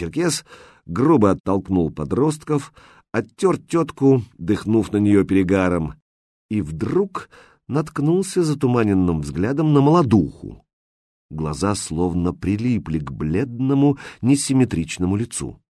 Черкес грубо оттолкнул подростков, оттер тетку, дыхнув на нее перегаром, и вдруг наткнулся затуманенным взглядом на молодуху. Глаза словно прилипли к бледному, несимметричному лицу.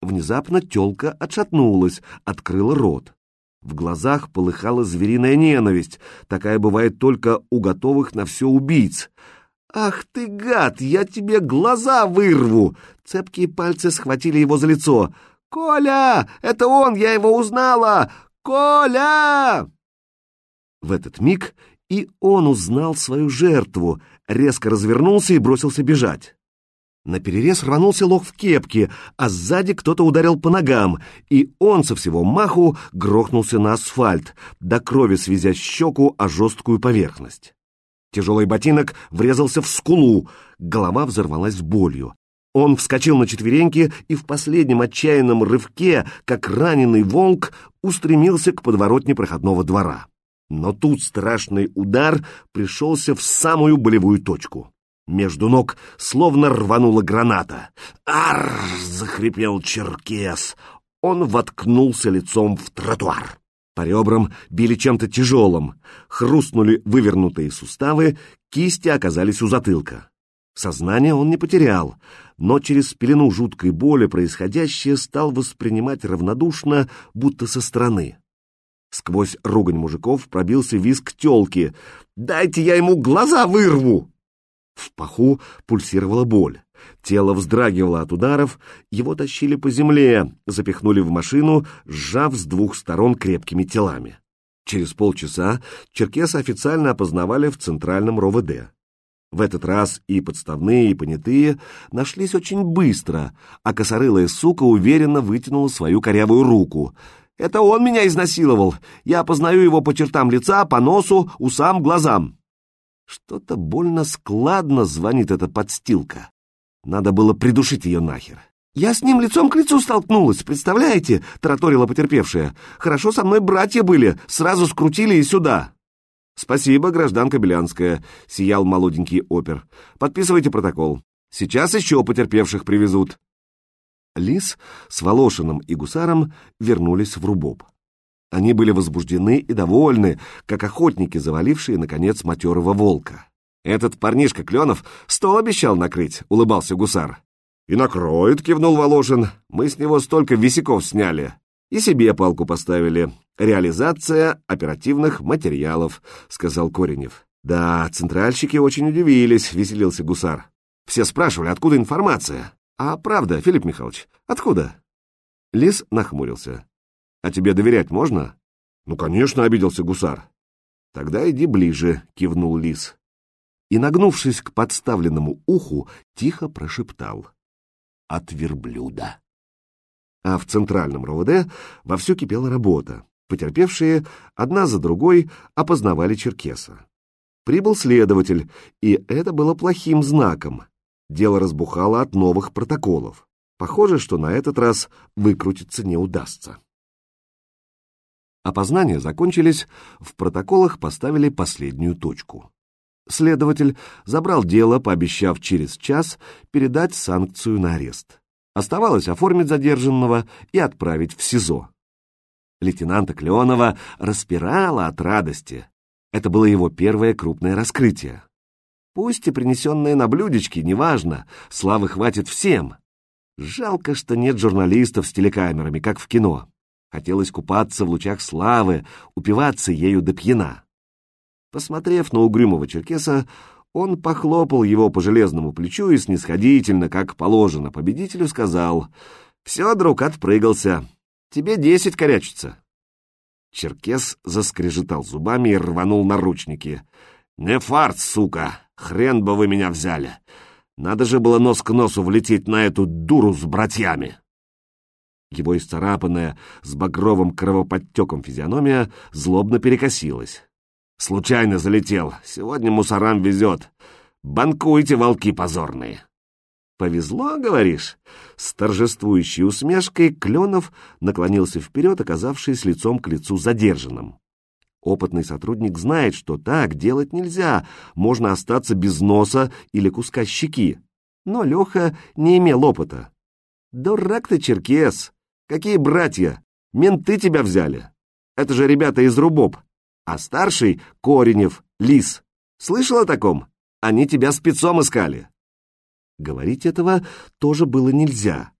Внезапно тёлка отшатнулась, открыла рот. В глазах полыхала звериная ненависть, такая бывает только у готовых на все убийц. «Ах ты, гад, я тебе глаза вырву!» Цепкие пальцы схватили его за лицо. «Коля! Это он! Я его узнала! Коля!» В этот миг и он узнал свою жертву, резко развернулся и бросился бежать. На перерез рванулся лох в кепке, а сзади кто-то ударил по ногам, и он со всего маху грохнулся на асфальт, до крови свезя щеку о жесткую поверхность. Тяжелый ботинок врезался в скулу, голова взорвалась болью. Он вскочил на четвереньки и в последнем отчаянном рывке, как раненый волк, устремился к подворотне проходного двора. Но тут страшный удар пришелся в самую болевую точку. Между ног словно рванула граната. «Ар!» — захрипел Черкес. Он воткнулся лицом в тротуар. По ребрам били чем-то тяжелым. Хрустнули вывернутые суставы, кисти оказались у затылка. Сознание он не потерял, но через пелену жуткой боли происходящее стал воспринимать равнодушно, будто со стороны. Сквозь ругань мужиков пробился визг тёлки. «Дайте я ему глаза вырву!» В паху пульсировала боль. Тело вздрагивало от ударов, его тащили по земле, запихнули в машину, сжав с двух сторон крепкими телами. Через полчаса Черкеса официально опознавали в Центральном РОВД. В этот раз и подставные, и понятые нашлись очень быстро, а косорылая сука уверенно вытянула свою корявую руку. «Это он меня изнасиловал! Я опознаю его по чертам лица, по носу, усам, глазам!» Что-то больно складно звонит эта подстилка. Надо было придушить ее нахер. «Я с ним лицом к лицу столкнулась, представляете?» — тараторила потерпевшая. «Хорошо со мной братья были, сразу скрутили и сюда». «Спасибо, гражданка Белянская», — сиял молоденький опер. «Подписывайте протокол. Сейчас еще потерпевших привезут». Лис с Волошиным и Гусаром вернулись в Рубоб. Они были возбуждены и довольны, как охотники, завалившие, наконец, матерого волка. «Этот парнишка Кленов стол обещал накрыть», — улыбался гусар. «И накроет», — кивнул Волошин. «Мы с него столько висяков сняли. И себе палку поставили. Реализация оперативных материалов», — сказал Коренев. «Да, центральщики очень удивились», — веселился гусар. «Все спрашивали, откуда информация?» «А правда, Филипп Михайлович, откуда?» Лис нахмурился. А тебе доверять можно? Ну, конечно, обиделся гусар. Тогда иди ближе, кивнул лис. И, нагнувшись к подставленному уху, тихо прошептал. От верблюда. А в центральном РОВД вовсю кипела работа. Потерпевшие одна за другой опознавали черкеса. Прибыл следователь, и это было плохим знаком. Дело разбухало от новых протоколов. Похоже, что на этот раз выкрутиться не удастся. Опознания закончились, в протоколах поставили последнюю точку. Следователь забрал дело, пообещав через час передать санкцию на арест. Оставалось оформить задержанного и отправить в СИЗО. Лейтенанта Клеонова распирала от радости. Это было его первое крупное раскрытие. Пусть и принесенное на блюдечке, неважно, славы хватит всем. Жалко, что нет журналистов с телекамерами, как в кино. Хотелось купаться в лучах славы, упиваться ею до пьяна. Посмотрев на угрюмого черкеса, он похлопал его по железному плечу и снисходительно, как положено победителю, сказал, «Все, друг, отпрыгался. Тебе десять корячится». Черкес заскрежетал зубами и рванул наручники. «Не фарт, сука! Хрен бы вы меня взяли! Надо же было нос к носу влететь на эту дуру с братьями!» Его исцарапанная, с багровым кровоподтеком физиономия злобно перекосилась. «Случайно залетел. Сегодня мусорам везет. Банкуйте, волки позорные!» «Повезло, говоришь?» С торжествующей усмешкой Кленов наклонился вперед, оказавшись лицом к лицу задержанным. Опытный сотрудник знает, что так делать нельзя, можно остаться без носа или куска щеки. Но Леха не имел опыта. Дурак ты, черкес! Какие братья! Менты тебя взяли! Это же ребята из Рубоб. А старший — Коренев, Лис. Слышал о таком? Они тебя спецом искали. Говорить этого тоже было нельзя.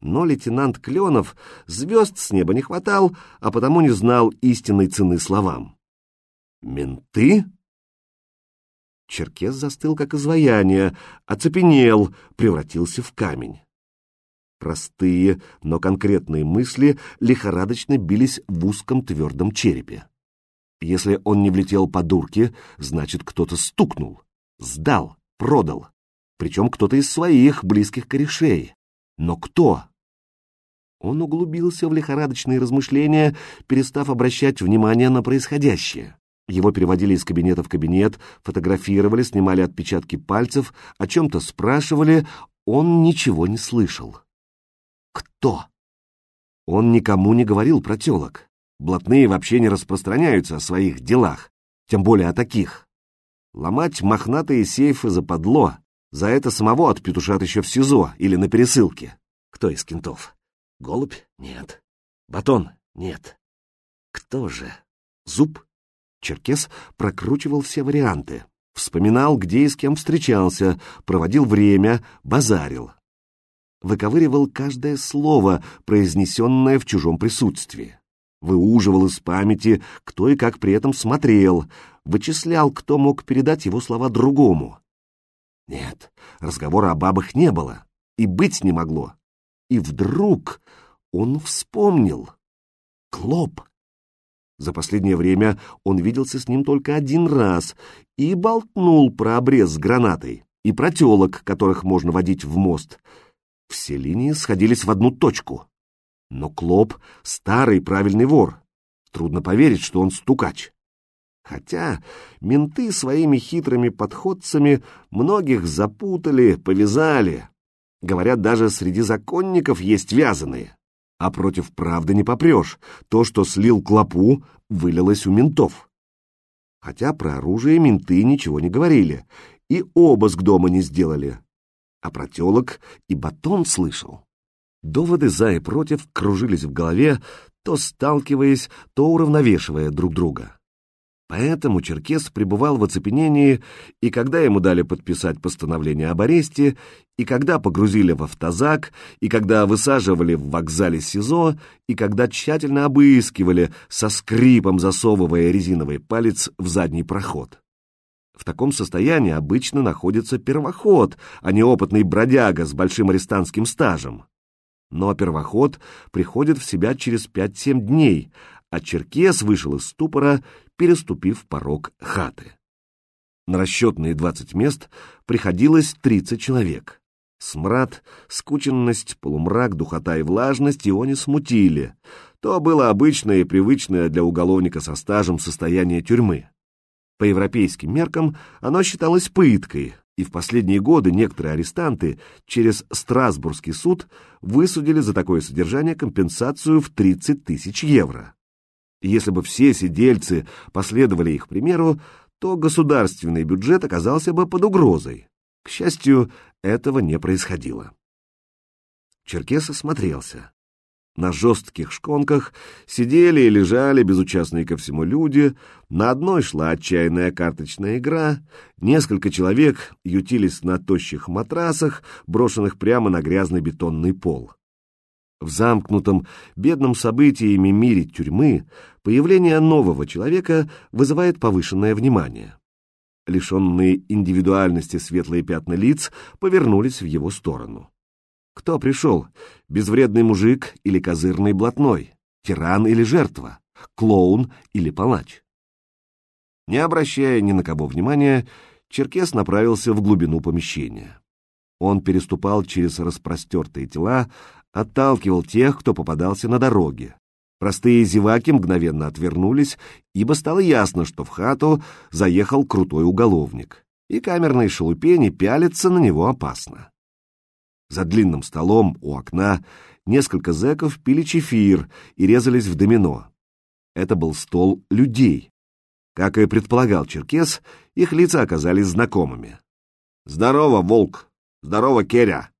Но лейтенант Кленов звезд с неба не хватал, а потому не знал истинной цены словам. «Менты?» Черкес застыл, как изваяние, оцепенел, превратился в камень. Простые, но конкретные мысли лихорадочно бились в узком твердом черепе. Если он не влетел по дурке, значит, кто-то стукнул, сдал, продал. Причем кто-то из своих близких корешей. Но кто? Он углубился в лихорадочные размышления, перестав обращать внимание на происходящее. Его переводили из кабинета в кабинет, фотографировали, снимали отпечатки пальцев, о чем-то спрашивали, он ничего не слышал. Кто? Он никому не говорил про телок. Блатные вообще не распространяются о своих делах, тем более о таких. Ломать мохнатые сейфы западло, за это самого отпетушат еще в СИЗО или на пересылке. Кто из кентов? Голубь? Нет. Батон? Нет. Кто же? Зуб? Черкес прокручивал все варианты. Вспоминал, где и с кем встречался, проводил время, базарил. Выковыривал каждое слово, произнесенное в чужом присутствии. Выуживал из памяти, кто и как при этом смотрел, вычислял, кто мог передать его слова другому. Нет, разговора о бабах не было, и быть не могло. И вдруг он вспомнил. Клоп. За последнее время он виделся с ним только один раз и болтнул про обрез с гранатой и про телок, которых можно водить в мост. Все линии сходились в одну точку. Но Клоп — старый правильный вор. Трудно поверить, что он стукач. Хотя менты своими хитрыми подходцами многих запутали, повязали. Говорят, даже среди законников есть вязаные. А против правды не попрешь. То, что слил клопу, вылилось у ментов. Хотя про оружие менты ничего не говорили, и обыск дома не сделали. А про телок и батон слышал. Доводы за и против кружились в голове, то сталкиваясь, то уравновешивая друг друга. Поэтому Черкес пребывал в оцепенении, и когда ему дали подписать постановление об аресте, и когда погрузили в автозак, и когда высаживали в вокзале СИЗО, и когда тщательно обыскивали, со скрипом засовывая резиновый палец в задний проход. В таком состоянии обычно находится первоход, а не опытный бродяга с большим арестантским стажем. Но первоход приходит в себя через 5-7 дней, а Черкес вышел из ступора переступив порог хаты. На расчетные двадцать мест приходилось тридцать человек. Смрад, скученность, полумрак, духота и влажность его не смутили. То было обычное и привычное для уголовника со стажем состояние тюрьмы. По европейским меркам оно считалось пыткой, и в последние годы некоторые арестанты через Страсбургский суд высудили за такое содержание компенсацию в 30 тысяч евро. Если бы все сидельцы последовали их примеру, то государственный бюджет оказался бы под угрозой. К счастью, этого не происходило. Черкес осмотрелся. На жестких шконках сидели и лежали безучастные ко всему люди, на одной шла отчаянная карточная игра, несколько человек ютились на тощих матрасах, брошенных прямо на грязный бетонный пол. В замкнутом, бедном событиями мире тюрьмы появление нового человека вызывает повышенное внимание. Лишенные индивидуальности светлые пятна лиц повернулись в его сторону. Кто пришел? Безвредный мужик или козырный блатной? Тиран или жертва? Клоун или палач? Не обращая ни на кого внимания, Черкес направился в глубину помещения. Он переступал через распростертые тела, отталкивал тех, кто попадался на дороге. Простые зеваки мгновенно отвернулись, ибо стало ясно, что в хату заехал крутой уголовник, и камерные шелупени пялиться на него опасно. За длинным столом у окна несколько зэков пили чефир и резались в домино. Это был стол людей. Как и предполагал Черкес, их лица оказались знакомыми. «Здорово, волк! Здорово, Керя!»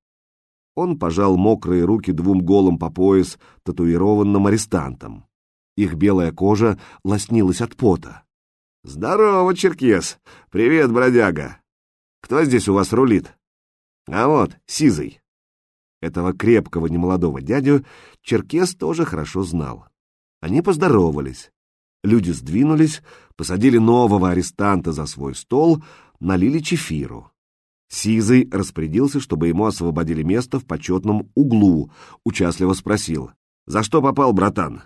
Он пожал мокрые руки двум голым по пояс татуированным арестантам. Их белая кожа лоснилась от пота. «Здорово, Черкес! Привет, бродяга! Кто здесь у вас рулит?» «А вот, Сизый». Этого крепкого немолодого дядю Черкес тоже хорошо знал. Они поздоровались. Люди сдвинулись, посадили нового арестанта за свой стол, налили чефиру. Сизый распорядился, чтобы ему освободили место в почетном углу, участливо спросил. «За что попал, братан?»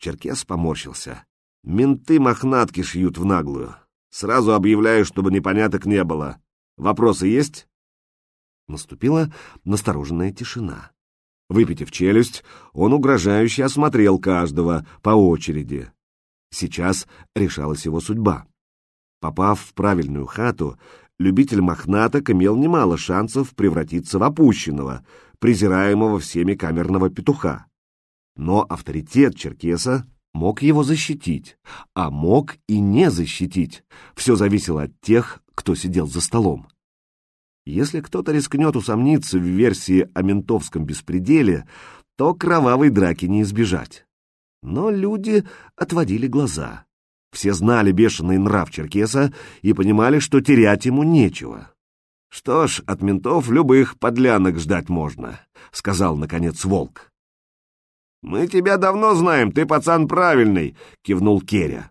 Черкес поморщился. «Менты мохнатки шьют в наглую. Сразу объявляю, чтобы непоняток не было. Вопросы есть?» Наступила настороженная тишина. Выпитив челюсть, он угрожающе осмотрел каждого по очереди. Сейчас решалась его судьба. Попав в правильную хату, любитель мохнаток имел немало шансов превратиться в опущенного, презираемого всеми камерного петуха. Но авторитет черкеса мог его защитить, а мог и не защитить. Все зависело от тех, кто сидел за столом. Если кто-то рискнет усомниться в версии о ментовском беспределе, то кровавой драки не избежать. Но люди отводили глаза. Все знали бешеный нрав Черкеса и понимали, что терять ему нечего. «Что ж, от ментов любых подлянок ждать можно», — сказал, наконец, Волк. «Мы тебя давно знаем, ты пацан правильный», — кивнул Керя.